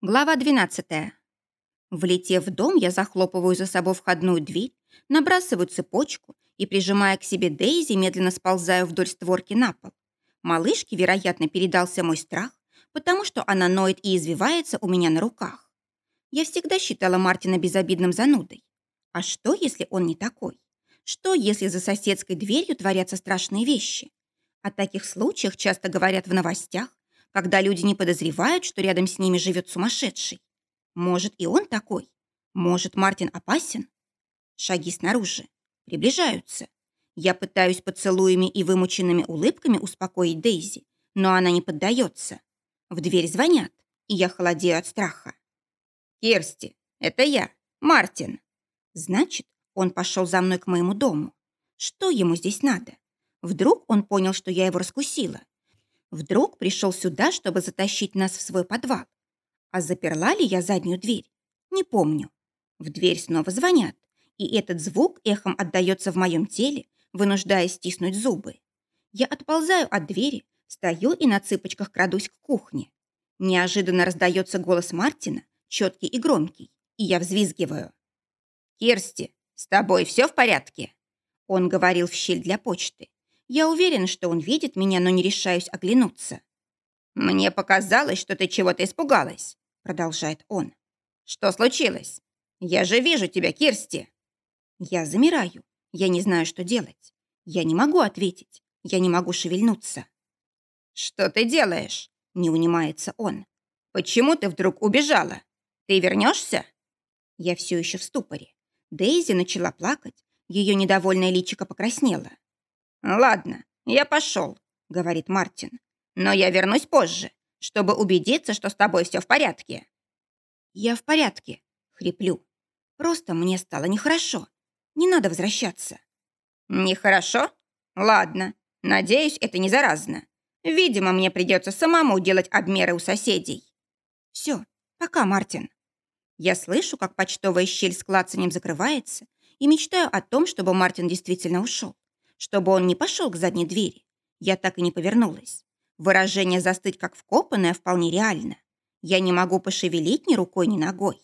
Глава 12. Влетев в дом, я захлопываю за собой входную дверь, набрасываю цепочку и, прижимая к себе Дейзи, медленно сползаю вдоль створки на пол. Малышке, вероятно, передался мой страх, потому что она ноет и извивается у меня на руках. Я всегда считала Мартина безобидным занудой. А что, если он не такой? Что, если за соседской дверью творятся страшные вещи? О таких случаях часто говорят в новостях, когда люди не подозревают, что рядом с ними живет сумасшедший. Может, и он такой? Может, Мартин опасен? Шаги снаружи. Приближаются. Я пытаюсь поцелуями и вымученными улыбками успокоить Дейзи, но она не поддается. В дверь звонят, и я холодею от страха. «Керсти, это я, Мартин». Значит, он пошел за мной к моему дому. Что ему здесь надо? Вдруг он понял, что я его раскусила Вдруг пришел сюда, чтобы затащить нас в свой подвал. А заперла ли я заднюю дверь? Не помню. В дверь снова звонят, и этот звук эхом отдается в моем теле, вынуждая стиснуть зубы. Я отползаю от двери, стою и на цыпочках крадусь к кухне. Неожиданно раздается голос Мартина, четкий и громкий, и я взвизгиваю. «Кирсти, с тобой все в порядке?» Он говорил в щель для почты. Я уверен, что он видит меня, но не решаюсь оглянуться. «Мне показалось, что ты чего-то испугалась», — продолжает он. «Что случилось? Я же вижу тебя, Кирсти». Я замираю. Я не знаю, что делать. Я не могу ответить. Я не могу шевельнуться. «Что ты делаешь?» — не унимается он. «Почему ты вдруг убежала? Ты вернешься?» Я все еще в ступоре. Дейзи начала плакать. Ее недовольное личико покраснело. «Ладно, я пошел», — говорит Мартин. «Но я вернусь позже, чтобы убедиться, что с тобой все в порядке». «Я в порядке», — хриплю. «Просто мне стало нехорошо. Не надо возвращаться». «Нехорошо? Ладно. Надеюсь, это не заразно. Видимо, мне придется самому делать обмеры у соседей». «Все, пока, Мартин». Я слышу, как почтовая щель с клацанием закрывается, и мечтаю о том, чтобы Мартин действительно ушел чтобы он не пошел к задней двери. Я так и не повернулась. Выражение «застыть как вкопанное» вполне реально. Я не могу пошевелить ни рукой, ни ногой.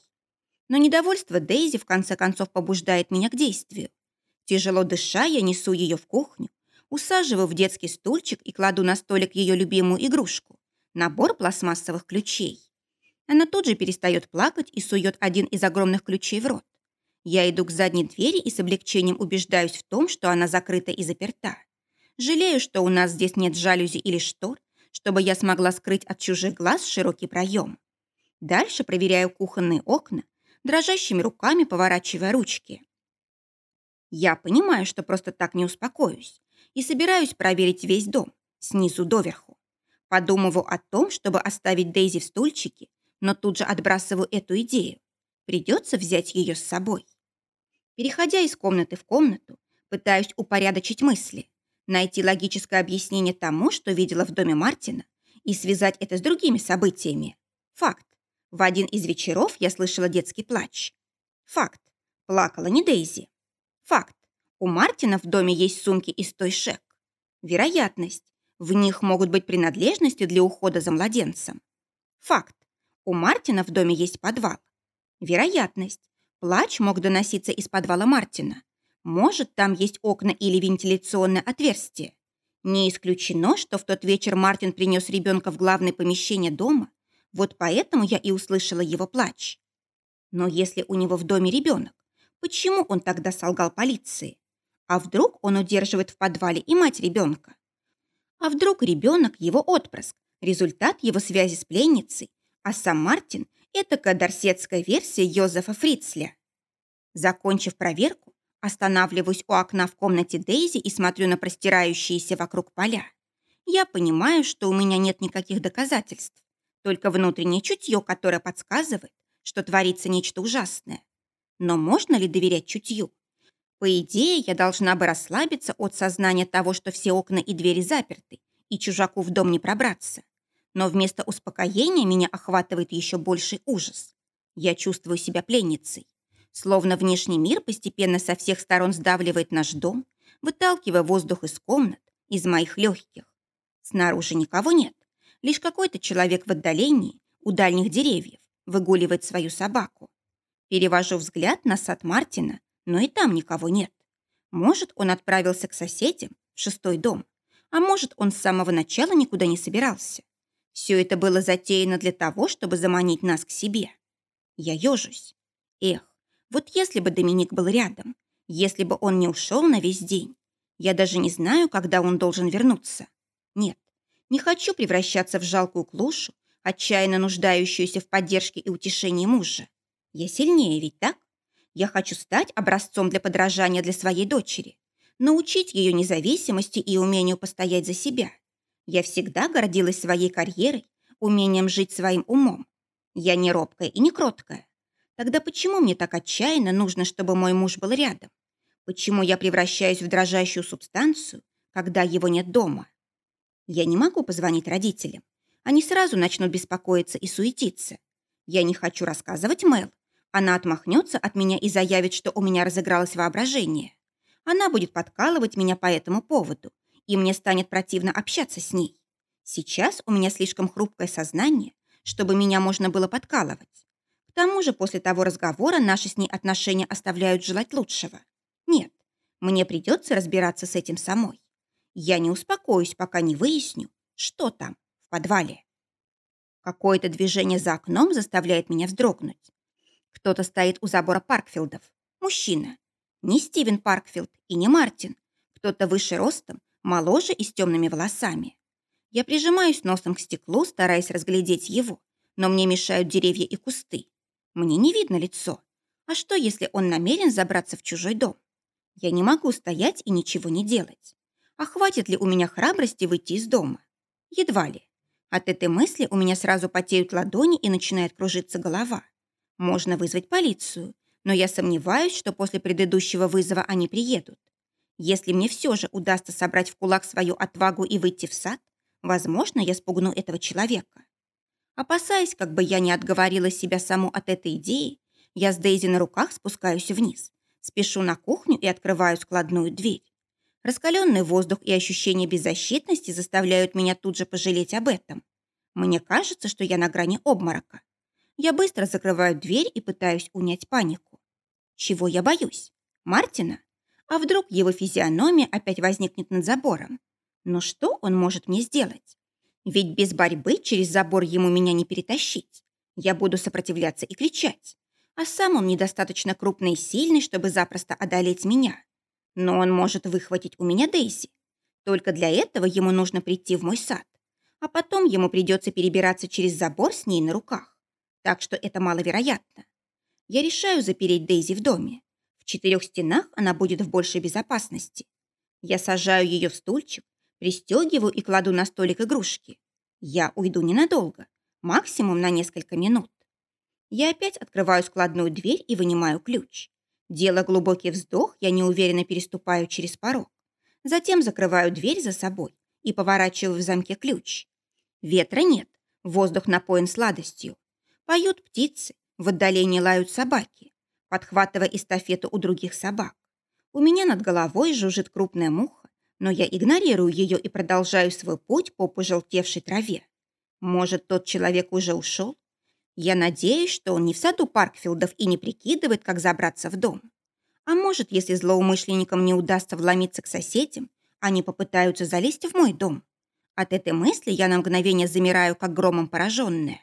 Но недовольство Дейзи в конце концов побуждает меня к действию. Тяжело дыша, я несу ее в кухню, усаживаю в детский стульчик и кладу на столик ее любимую игрушку – набор пластмассовых ключей. Она тут же перестает плакать и сует один из огромных ключей в рот. Я иду к задней двери и с облегчением убеждаюсь в том, что она закрыта и заперта. Жалею, что у нас здесь нет жалюзи или штор, чтобы я смогла скрыть от чужих глаз широкий проем. Дальше проверяю кухонные окна, дрожащими руками поворачивая ручки. Я понимаю, что просто так не успокоюсь, и собираюсь проверить весь дом, снизу доверху. Подумываю о том, чтобы оставить Дейзи в стульчике, но тут же отбрасываю эту идею. Придется взять ее с собой. Переходя из комнаты в комнату, пытаюсь упорядочить мысли, найти логическое объяснение тому, что видела в доме Мартина, и связать это с другими событиями. Факт. В один из вечеров я слышала детский плач. Факт. Плакала не Дейзи. Факт. У Мартина в доме есть сумки из той шек. Вероятность. В них могут быть принадлежности для ухода за младенцем. Факт. У Мартина в доме есть подвал. Вероятность. Плач мог доноситься из подвала Мартина. Может, там есть окна или вентиляционное отверстие. Не исключено, что в тот вечер Мартин принес ребенка в главное помещение дома. Вот поэтому я и услышала его плач. Но если у него в доме ребенок, почему он тогда солгал полиции? А вдруг он удерживает в подвале и мать ребенка? А вдруг ребенок его отпрыск, результат его связи с пленницей, а сам Мартин это кадарсетская версия Йозефа Фрицля. Закончив проверку, останавливаюсь у окна в комнате Дейзи и смотрю на простирающиеся вокруг поля. Я понимаю, что у меня нет никаких доказательств, только внутреннее чутье, которое подсказывает, что творится нечто ужасное. Но можно ли доверять чутью? По идее, я должна бы расслабиться от сознания того, что все окна и двери заперты, и чужаку в дом не пробраться. Но вместо успокоения меня охватывает еще больший ужас. Я чувствую себя пленницей. Словно внешний мир постепенно со всех сторон сдавливает наш дом, выталкивая воздух из комнат, из моих легких. Снаружи никого нет. Лишь какой-то человек в отдалении, у дальних деревьев, выгуливает свою собаку. Перевожу взгляд на сад Мартина, но и там никого нет. Может, он отправился к соседям в шестой дом, а может, он с самого начала никуда не собирался. Все это было затеяно для того, чтобы заманить нас к себе. Я ежусь. Эх, вот если бы Доминик был рядом, если бы он не ушел на весь день. Я даже не знаю, когда он должен вернуться. Нет, не хочу превращаться в жалкую клушу, отчаянно нуждающуюся в поддержке и утешении мужа. Я сильнее ведь так? Я хочу стать образцом для подражания для своей дочери, научить ее независимости и умению постоять за себя. Я всегда гордилась своей карьерой, умением жить своим умом. Я не робкая и не кроткая. Тогда почему мне так отчаянно нужно, чтобы мой муж был рядом? Почему я превращаюсь в дрожащую субстанцию, когда его нет дома? Я не могу позвонить родителям. Они сразу начнут беспокоиться и суетиться. Я не хочу рассказывать Мэл, она отмахнется от меня и заявит, что у меня разыгралось воображение. Она будет подкалывать меня по этому поводу, и мне станет противно общаться с ней. Сейчас у меня слишком хрупкое сознание, чтобы меня можно было подкалывать. К тому же после того разговора наши с ней отношения оставляют желать лучшего. Нет, мне придется разбираться с этим самой. Я не успокоюсь, пока не выясню, что там, в подвале. Какое-то движение за окном заставляет меня вздрогнуть. Кто-то стоит у забора Паркфилдов. Мужчина. Не Стивен Паркфилд и не Мартин. Кто-то выше ростом, моложе и с темными волосами. Я прижимаюсь носом к стеклу, стараясь разглядеть его, но мне мешают деревья и кусты. Мне не видно лицо. А что, если он намерен забраться в чужой дом? Я не могу стоять и ничего не делать. А хватит ли у меня храбрости выйти из дома? Едва ли. От этой мысли у меня сразу потеют ладони и начинает кружиться голова. Можно вызвать полицию, но я сомневаюсь, что после предыдущего вызова они приедут. Если мне все же удастся собрать в кулак свою отвагу и выйти в сад, возможно, я спугну этого человека. Опасаясь, как бы я не отговорила себя саму от этой идеи, я с Дейзи на руках спускаюсь вниз, спешу на кухню и открываю складную дверь. Раскаленный воздух и ощущение беззащитности заставляют меня тут же пожалеть об этом. Мне кажется, что я на грани обморока. Я быстро закрываю дверь и пытаюсь унять панику. Чего я боюсь? Мартина? А вдруг его физиономия опять возникнет над забором? Но что он может мне сделать? Ведь без борьбы через забор ему меня не перетащить. Я буду сопротивляться и кричать. А сам он недостаточно крупный и сильный, чтобы запросто одолеть меня. Но он может выхватить у меня Дейзи. Только для этого ему нужно прийти в мой сад. А потом ему придется перебираться через забор с ней на руках так что это маловероятно. Я решаю запереть Дейзи в доме. В четырех стенах она будет в большей безопасности. Я сажаю ее в стульчик, пристегиваю и кладу на столик игрушки. Я уйду ненадолго, максимум на несколько минут. Я опять открываю складную дверь и вынимаю ключ. Делая глубокий вздох, я неуверенно переступаю через порог. Затем закрываю дверь за собой и поворачиваю в замке ключ. Ветра нет, воздух напоен сладостью. Поют птицы, в отдалении лают собаки, подхватывая эстафету у других собак. У меня над головой жужжит крупная муха, но я игнорирую ее и продолжаю свой путь по пожелтевшей траве. Может, тот человек уже ушел? Я надеюсь, что он не в саду Паркфилдов и не прикидывает, как забраться в дом. А может, если злоумышленникам не удастся вломиться к соседям, они попытаются залезть в мой дом. От этой мысли я на мгновение замираю, как громом пораженная.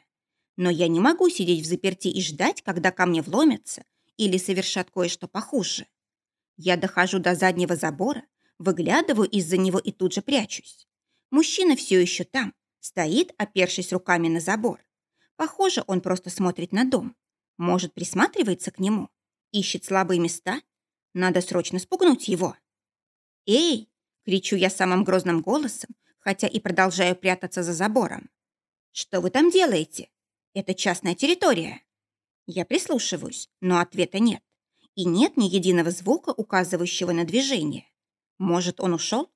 Но я не могу сидеть в заперти и ждать, когда ко мне вломятся или совершат кое-что похуже. Я дохожу до заднего забора, выглядываю из-за него и тут же прячусь. Мужчина все еще там, стоит, опершись руками на забор. Похоже, он просто смотрит на дом. Может, присматривается к нему? Ищет слабые места? Надо срочно спугнуть его. «Эй!» — кричу я самым грозным голосом, хотя и продолжаю прятаться за забором. «Что вы там делаете?» Это частная территория. Я прислушиваюсь, но ответа нет. И нет ни единого звука, указывающего на движение. Может, он ушел?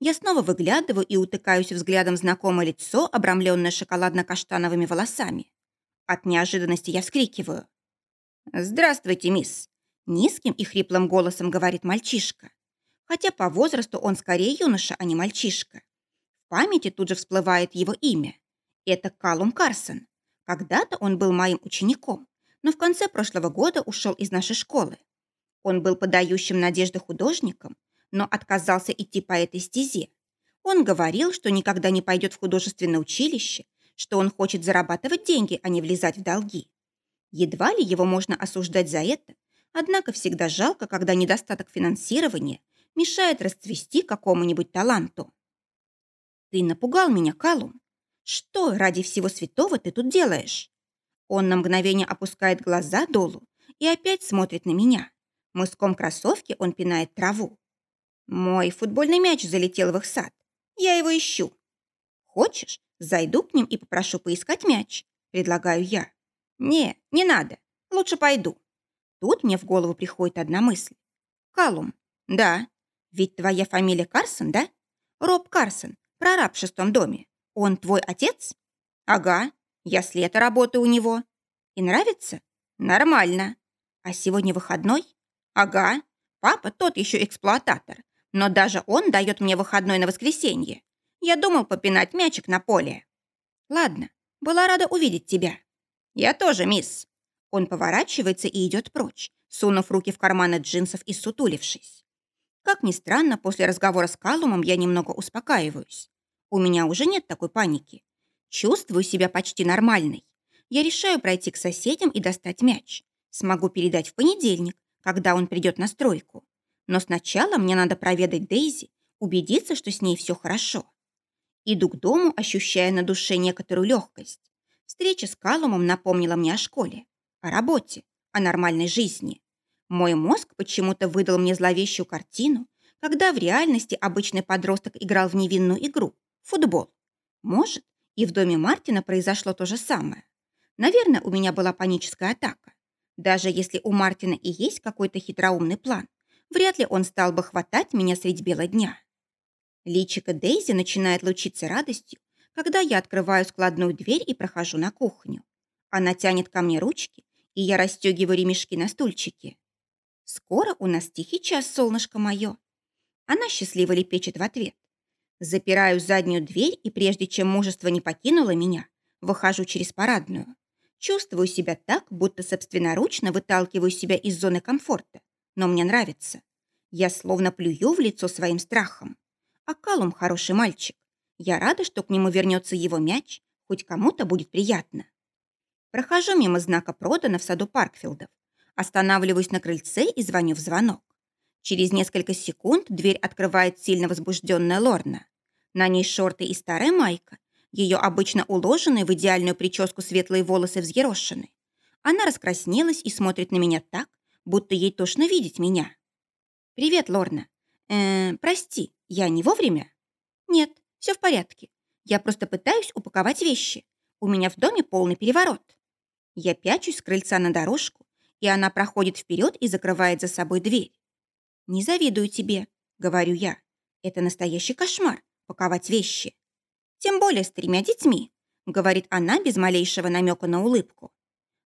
Я снова выглядываю и утыкаюсь взглядом в знакомое лицо, обрамленное шоколадно-каштановыми волосами. От неожиданности я вскрикиваю. «Здравствуйте, мисс!» Низким и хриплым голосом говорит мальчишка. Хотя по возрасту он скорее юноша, а не мальчишка. В памяти тут же всплывает его имя. Это Калум Карсон. Когда-то он был моим учеником, но в конце прошлого года ушел из нашей школы. Он был подающим надежды художником, но отказался идти по этой стезе. Он говорил, что никогда не пойдет в художественное училище, что он хочет зарабатывать деньги, а не влезать в долги. Едва ли его можно осуждать за это, однако всегда жалко, когда недостаток финансирования мешает расцвести какому-нибудь таланту. «Ты напугал меня, Калум. Что ради всего святого ты тут делаешь?» Он на мгновение опускает глаза долу и опять смотрит на меня. Мыском кроссовки он пинает траву. Мой футбольный мяч залетел в их сад. Я его ищу. Хочешь, зайду к ним и попрошу поискать мяч? Предлагаю я. Не, не надо. Лучше пойду. Тут мне в голову приходит одна мысль. Калум. Да. Ведь твоя фамилия Карсон, да? Роб Карсон, прораб в шестом доме. Он твой отец? Ага. Я с лета работаю у него. И нравится? Нормально. А сегодня выходной? Ага. Папа тот еще эксплуататор. Но даже он дает мне выходной на воскресенье. Я думал попинать мячик на поле. Ладно, была рада увидеть тебя. Я тоже, мисс. Он поворачивается и идет прочь, сунув руки в карманы джинсов и сутулившись. Как ни странно, после разговора с Калумом я немного успокаиваюсь. У меня уже нет такой паники. Чувствую себя почти нормальной. Я решаю пройти к соседям и достать мяч. Смогу передать в понедельник, когда он придет на стройку. Но сначала мне надо проведать Дейзи, убедиться, что с ней все хорошо. Иду к дому, ощущая на душе некоторую легкость. Встреча с Калумом напомнила мне о школе, о работе, о нормальной жизни. Мой мозг почему-то выдал мне зловещую картину, когда в реальности обычный подросток играл в невинную игру – футбол. Может, и в доме Мартина произошло то же самое. Наверное, у меня была паническая атака. Даже если у Мартина и есть какой-то хитроумный план, вряд ли он стал бы хватать меня средь бела дня. Личико Дейзи начинает лучиться радостью, когда я открываю складную дверь и прохожу на кухню. Она тянет ко мне ручки, и я расстегиваю ремешки на стульчике. «Скоро у нас тихий час, солнышко мое». Она счастливо лепечет в ответ. Запираю заднюю дверь, и прежде чем мужество не покинуло меня, выхожу через парадную. Чувствую себя так, будто собственноручно выталкиваю себя из зоны комфорта. Но мне нравится. Я словно плюю в лицо своим страхом. А Калум хороший мальчик. Я рада, что к нему вернется его мяч, хоть кому-то будет приятно. Прохожу мимо знака «Продано» в саду Паркфилдов. Останавливаюсь на крыльце и звоню в звонок. Через несколько секунд дверь открывает сильно возбужденная Лорна. На ней шорты и старая майка. Ее обычно уложенные в идеальную прическу светлые волосы взъерошены. Она раскраснелась и смотрит на меня так, будто ей тошно видеть меня. «Привет, Лорна. Э, прости, я не вовремя?» «Нет, все в порядке. Я просто пытаюсь упаковать вещи. У меня в доме полный переворот». Я пячусь с крыльца на дорожку, и она проходит вперед и закрывает за собой дверь. «Не завидую тебе», — говорю я. «Это настоящий кошмар — паковать вещи. Тем более с тремя детьми», — говорит она без малейшего намека на улыбку.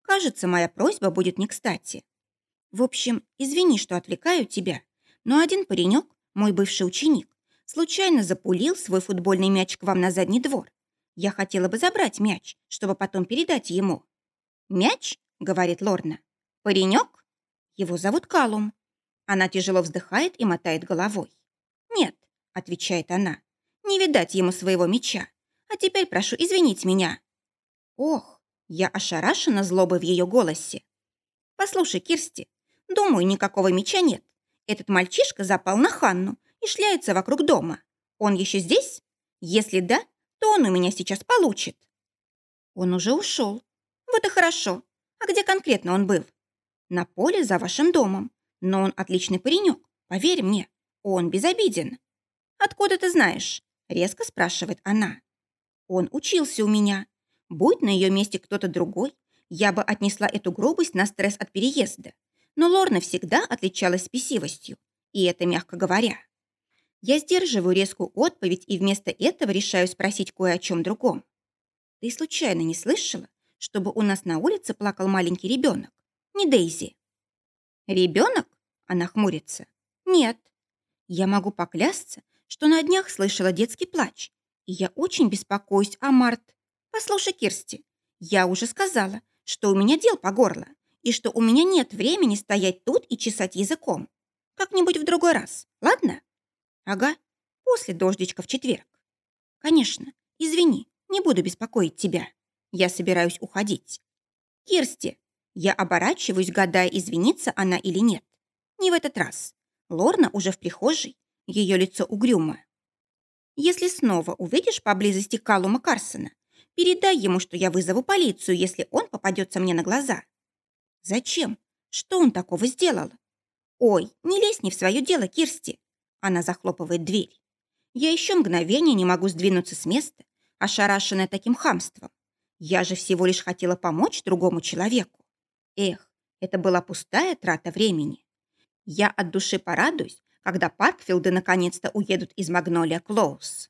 «Кажется, моя просьба будет не кстати. В общем, извини, что отвлекаю тебя, но один паренек, мой бывший ученик, случайно запулил свой футбольный мяч к вам на задний двор. Я хотела бы забрать мяч, чтобы потом передать ему». «Мяч?» — говорит Лорна. «Паренек?» «Его зовут Калум. Она тяжело вздыхает и мотает головой. «Нет», — отвечает она, — «не видать ему своего меча. А теперь прошу извинить меня». Ох, я ошарашена злобой в ее голосе. «Послушай, Кирсти, думаю, никакого меча нет. Этот мальчишка запал на Ханну и шляется вокруг дома. Он еще здесь? Если да, то он у меня сейчас получит». «Он уже ушел. Вот и хорошо. А где конкретно он был?» «На поле за вашим домом. Но он отличный паренек, поверь мне, он безобиден. Откуда ты знаешь? Резко спрашивает она. Он учился у меня. Будь на ее месте кто-то другой, я бы отнесла эту грубость на стресс от переезда. Но Лорна всегда отличалась спесивостью, и это мягко говоря. Я сдерживаю резкую отповедь и вместо этого решаю спросить кое о чем другом. Ты случайно не слышала, чтобы у нас на улице плакал маленький ребенок? Не Дейзи. Ребенок? Она хмурится. Нет. Я могу поклясться, что на днях слышала детский плач. И я очень беспокоюсь о Март. Послушай, Кирсти, Я уже сказала, что у меня дел по горло, и что у меня нет времени стоять тут и чесать языком. Как-нибудь в другой раз, ладно? Ага, после дождичка в четверг. Конечно, извини, не буду беспокоить тебя. Я собираюсь уходить. Кирсти, я оборачиваюсь, гадая, извинится она или нет. Не в этот раз. Лорна уже в прихожей, ее лицо угрюмое. Если снова увидишь поблизости Калума Карсона, передай ему, что я вызову полицию, если он попадется мне на глаза. Зачем? Что он такого сделал? Ой, не лезь не в свое дело, Кирсти. Она захлопывает дверь. Я еще мгновение не могу сдвинуться с места, ошарашенная таким хамством. Я же всего лишь хотела помочь другому человеку. Эх, это была пустая трата времени. Я от души порадуюсь, когда Паркфилды наконец-то уедут из Магнолия Клоус.